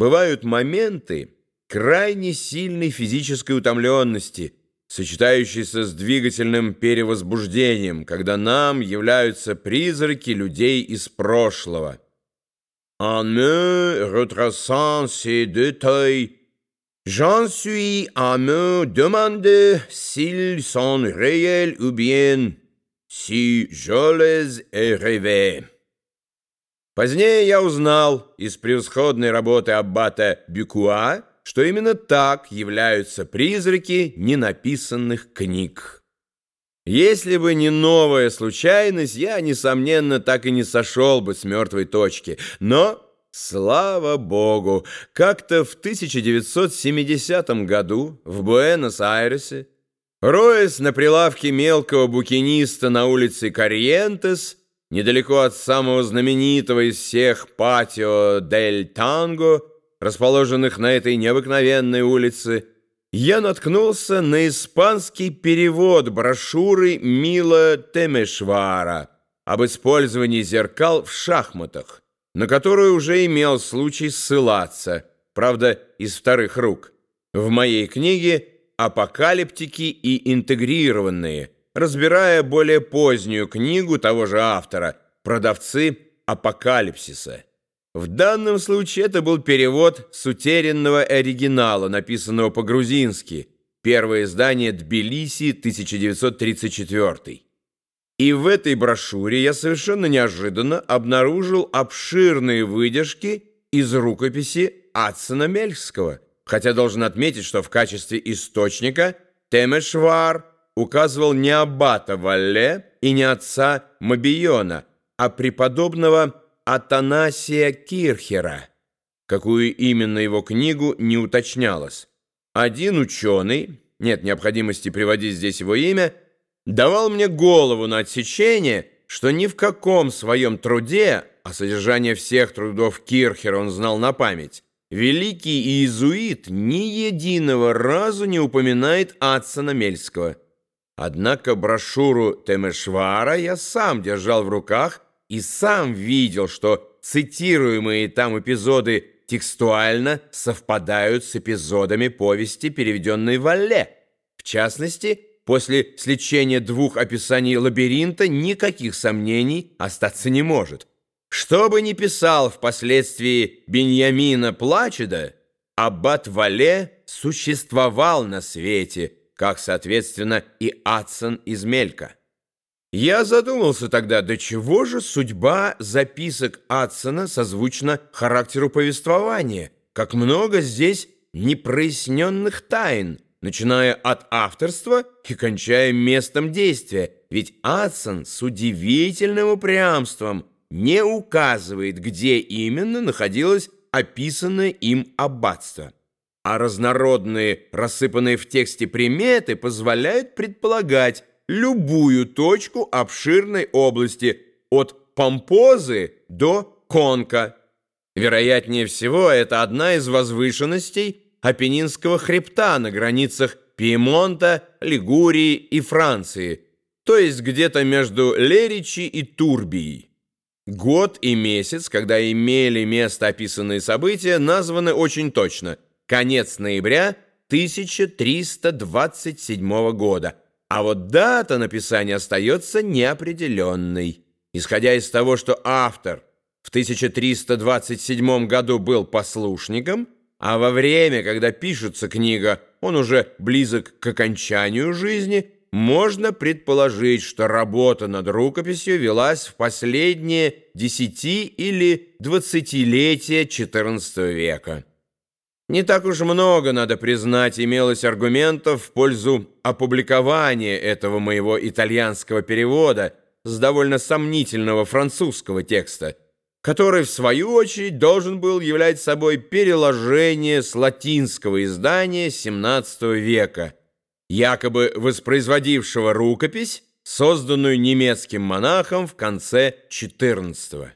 Бывают моменты крайне сильной физической утомленности, сочетающиеся с двигательным перевозбуждением, когда нам являются призраки людей из прошлого. En me retraçant ces détails, j'en suis à me demander s'ils sont réels ou bien si je les ai rêvés. Позднее я узнал из превосходной работы аббата Бюкуа, что именно так являются призраки ненаписанных книг. Если бы не новая случайность, я, несомненно, так и не сошел бы с мертвой точки. Но, слава богу, как-то в 1970 году в Буэнос-Айресе, роясь на прилавке мелкого букиниста на улице Корриентес, недалеко от самого знаменитого из всех патио дель Танго, расположенных на этой необыкновенной улице, я наткнулся на испанский перевод брошюры Мила Темешвара об использовании зеркал в шахматах, на которую уже имел случай ссылаться, правда, из вторых рук, в моей книге «Апокалиптики и интегрированные», разбирая более позднюю книгу того же автора «Продавцы апокалипсиса». В данном случае это был перевод с утерянного оригинала, написанного по-грузински, первое издание «Тбилиси» 1934. И в этой брошюре я совершенно неожиданно обнаружил обширные выдержки из рукописи Атсона Мельского, хотя должен отметить, что в качестве источника Темешвар указывал не аббата Валле и не отца Мобиона, а преподобного Атанасия Кирхера, какую именно его книгу не уточнялось. Один ученый, нет необходимости приводить здесь его имя, давал мне голову на отсечение, что ни в каком своем труде, а содержание всех трудов Кирхера он знал на память, великий иезуит ни единого разу не упоминает Атсона Мельского. Однако брошюру Темешвара я сам держал в руках и сам видел, что цитируемые там эпизоды текстуально совпадают с эпизодами повести, переведенной Валле. В частности, после сличения двух описаний лабиринта никаких сомнений остаться не может. Что бы ни писал впоследствии Беньямина Плачеда, Аббат Вале существовал на свете – как, соответственно, и Адсон из Мелька. Я задумался тогда, до чего же судьба записок Адсона созвучна характеру повествования, как много здесь непроясненных тайн, начиная от авторства и кончая местом действия, ведь Адсон с удивительным упрямством не указывает, где именно находилось описанное им аббатство а разнородные, рассыпанные в тексте приметы позволяют предполагать любую точку обширной области от Помпозы до Конка. Вероятнее всего, это одна из возвышенностей Апеннинского хребта на границах Пьемонта, Лигурии и Франции, то есть где-то между Леричи и Турбией. Год и месяц, когда имели место описанные события, названы очень точно – конец ноября 1327 года, а вот дата написания остается неопределенной. Исходя из того, что автор в 1327 году был послушником, а во время, когда пишется книга, он уже близок к окончанию жизни, можно предположить, что работа над рукописью велась в последние десяти- или двадцатилетия XIV века. Не так уж много, надо признать, имелось аргументов в пользу опубликования этого моего итальянского перевода с довольно сомнительного французского текста, который, в свою очередь, должен был являть собой переложение с латинского издания XVII века, якобы воспроизводившего рукопись, созданную немецким монахом в конце XIV